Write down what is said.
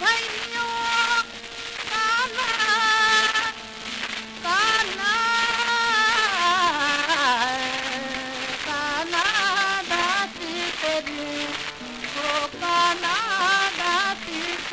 भाई